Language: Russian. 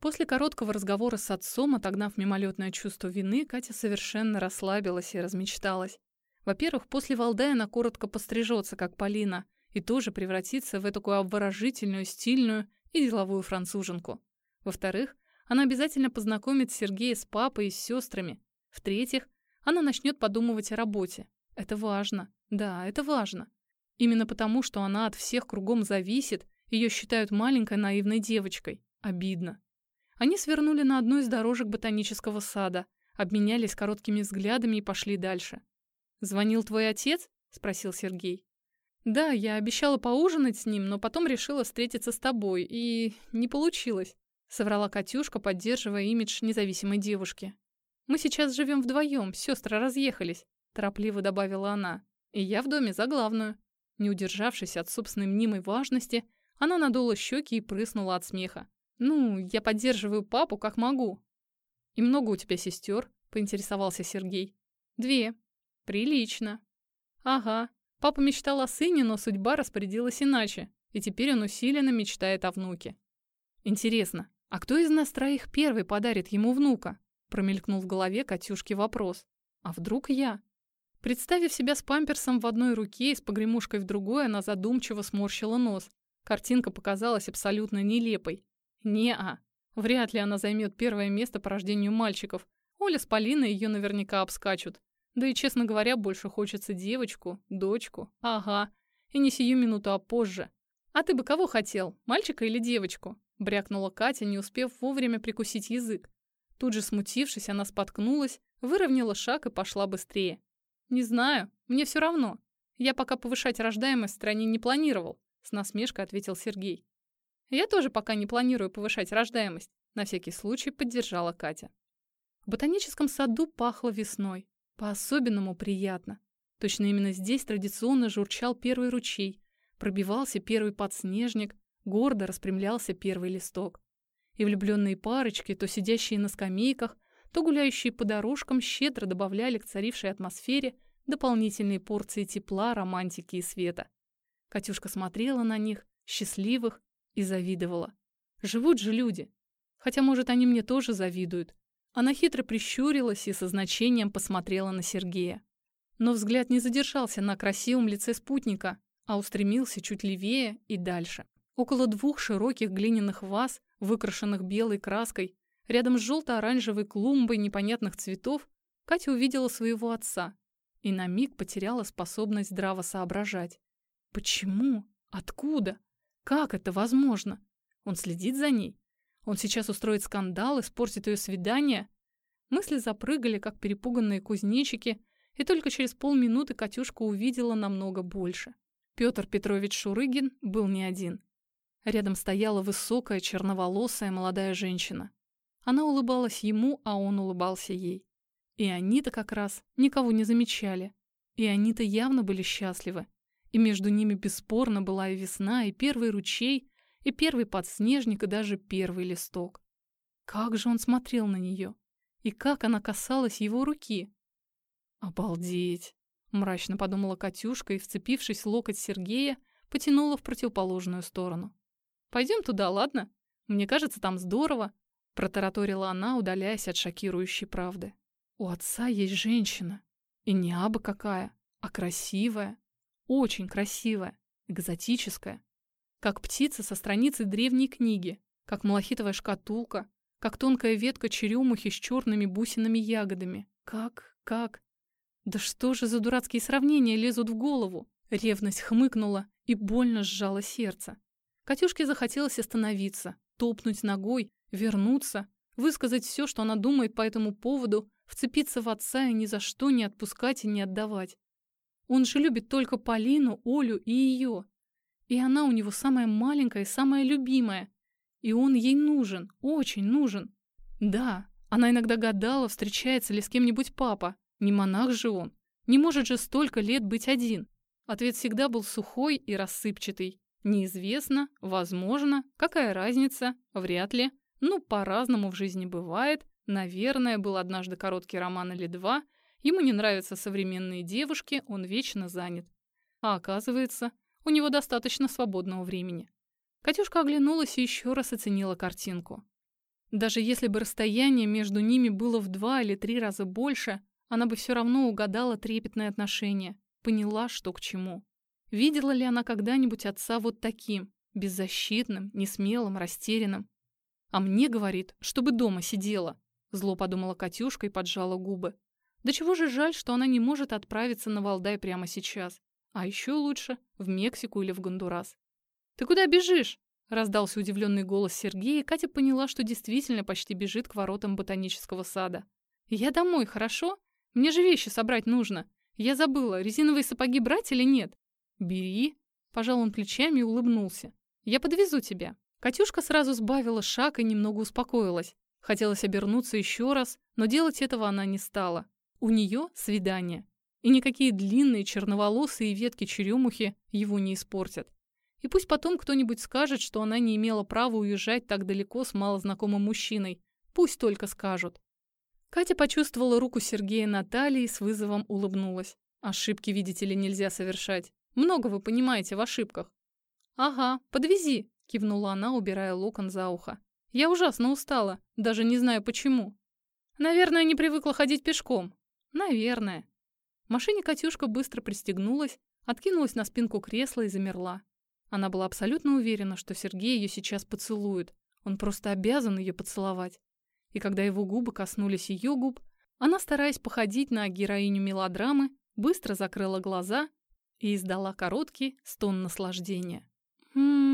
После короткого разговора с отцом, отогнав мимолетное чувство вины, Катя совершенно расслабилась и размечталась. Во-первых, после Валдая она коротко пострижется, как Полина, и тоже превратится в такую обворожительную, стильную и деловую француженку. Во-вторых, она обязательно познакомит Сергея с папой и с сестрами. В-третьих, она начнет подумывать о работе. Это важно. Да, это важно. Именно потому, что она от всех кругом зависит, ее считают маленькой наивной девочкой. Обидно. Они свернули на одну из дорожек ботанического сада, обменялись короткими взглядами и пошли дальше. «Звонил твой отец?» — спросил Сергей. «Да, я обещала поужинать с ним, но потом решила встретиться с тобой, и не получилось», — соврала Катюшка, поддерживая имидж независимой девушки. «Мы сейчас живем вдвоем, сестры разъехались», — торопливо добавила она. «И я в доме за главную». Не удержавшись от собственной мнимой важности, она надула щеки и прыснула от смеха. «Ну, я поддерживаю папу как могу». «И много у тебя сестер?» — поинтересовался Сергей. «Две». «Прилично». «Ага. Папа мечтал о сыне, но судьба распорядилась иначе, и теперь он усиленно мечтает о внуке». «Интересно, а кто из нас троих первый подарит ему внука?» Промелькнул в голове Катюшки вопрос. «А вдруг я?» Представив себя с памперсом в одной руке и с погремушкой в другой, она задумчиво сморщила нос. Картинка показалась абсолютно нелепой. Не-а. Вряд ли она займет первое место по рождению мальчиков. Оля с Полиной ее наверняка обскачут. Да и, честно говоря, больше хочется девочку, дочку. Ага. И не сию минуту, а позже. «А ты бы кого хотел, мальчика или девочку?» Брякнула Катя, не успев вовремя прикусить язык. Тут же смутившись, она споткнулась, выровняла шаг и пошла быстрее. «Не знаю, мне все равно. Я пока повышать рождаемость в стране не планировал», с насмешкой ответил Сергей. «Я тоже пока не планирую повышать рождаемость», на всякий случай поддержала Катя. В ботаническом саду пахло весной. По-особенному приятно. Точно именно здесь традиционно журчал первый ручей, пробивался первый подснежник, гордо распрямлялся первый листок. И влюбленные парочки, то сидящие на скамейках, то гуляющие по дорожкам щедро добавляли к царившей атмосфере дополнительные порции тепла, романтики и света. Катюшка смотрела на них, счастливых, и завидовала. Живут же люди. Хотя, может, они мне тоже завидуют. Она хитро прищурилась и со значением посмотрела на Сергея. Но взгляд не задержался на красивом лице спутника, а устремился чуть левее и дальше. Около двух широких глиняных ваз, выкрашенных белой краской, Рядом с желто-оранжевой клумбой непонятных цветов Катя увидела своего отца и на миг потеряла способность здраво соображать. Почему? Откуда? Как это возможно? Он следит за ней? Он сейчас устроит скандал, испортит ее свидание? Мысли запрыгали, как перепуганные кузнечики, и только через полминуты Катюшка увидела намного больше. Петр Петрович Шурыгин был не один. Рядом стояла высокая, черноволосая молодая женщина. Она улыбалась ему, а он улыбался ей. И они-то как раз никого не замечали. И они-то явно были счастливы. И между ними бесспорно была и весна, и первый ручей, и первый подснежник, и даже первый листок. Как же он смотрел на нее! И как она касалась его руки! «Обалдеть!» — мрачно подумала Катюшка и, вцепившись в локоть Сергея, потянула в противоположную сторону. «Пойдем туда, ладно? Мне кажется, там здорово. Протараторила она, удаляясь от шокирующей правды. У отца есть женщина. И не абы какая, а красивая. Очень красивая, экзотическая. Как птица со страницы древней книги, как малахитовая шкатулка, как тонкая ветка черемухи с черными бусинами-ягодами. Как, как? Да что же за дурацкие сравнения лезут в голову? Ревность хмыкнула и больно сжала сердце. Катюшке захотелось остановиться, топнуть ногой, вернуться, высказать все, что она думает по этому поводу, вцепиться в отца и ни за что не отпускать и не отдавать. Он же любит только Полину, Олю и ее. И она у него самая маленькая и самая любимая. И он ей нужен, очень нужен. Да, она иногда гадала, встречается ли с кем-нибудь папа. Не монах же он. Не может же столько лет быть один. Ответ всегда был сухой и рассыпчатый. Неизвестно, возможно, какая разница, вряд ли. Ну, по-разному в жизни бывает. Наверное, был однажды короткий роман или два. Ему не нравятся современные девушки, он вечно занят. А оказывается, у него достаточно свободного времени. Катюшка оглянулась и еще раз оценила картинку. Даже если бы расстояние между ними было в два или три раза больше, она бы все равно угадала трепетное отношение, поняла, что к чему. Видела ли она когда-нибудь отца вот таким, беззащитным, несмелым, растерянным? А мне говорит, чтобы дома сидела. Зло подумала Катюшка и поджала губы. Да чего же жаль, что она не может отправиться на Валдай прямо сейчас. А еще лучше в Мексику или в Гондурас. «Ты куда бежишь?» Раздался удивленный голос Сергея, и Катя поняла, что действительно почти бежит к воротам ботанического сада. «Я домой, хорошо? Мне же вещи собрать нужно. Я забыла, резиновые сапоги брать или нет?» «Бери», — пожал он плечами и улыбнулся. «Я подвезу тебя». Катюшка сразу сбавила шаг и немного успокоилась. Хотелось обернуться еще раз, но делать этого она не стала. У нее свидание. И никакие длинные черноволосые ветки черемухи его не испортят. И пусть потом кто-нибудь скажет, что она не имела права уезжать так далеко с малознакомым мужчиной. Пусть только скажут. Катя почувствовала руку Сергея на талии и с вызовом улыбнулась. Ошибки, видите ли, нельзя совершать. Много вы понимаете в ошибках. «Ага, подвези», — кивнула она, убирая локон за ухо. «Я ужасно устала, даже не знаю почему. Наверное, не привыкла ходить пешком. Наверное». В машине Катюшка быстро пристегнулась, откинулась на спинку кресла и замерла. Она была абсолютно уверена, что Сергей ее сейчас поцелует. Он просто обязан ее поцеловать. И когда его губы коснулись ее губ, она, стараясь походить на героиню мелодрамы, быстро закрыла глаза и издала короткий стон наслаждения. «М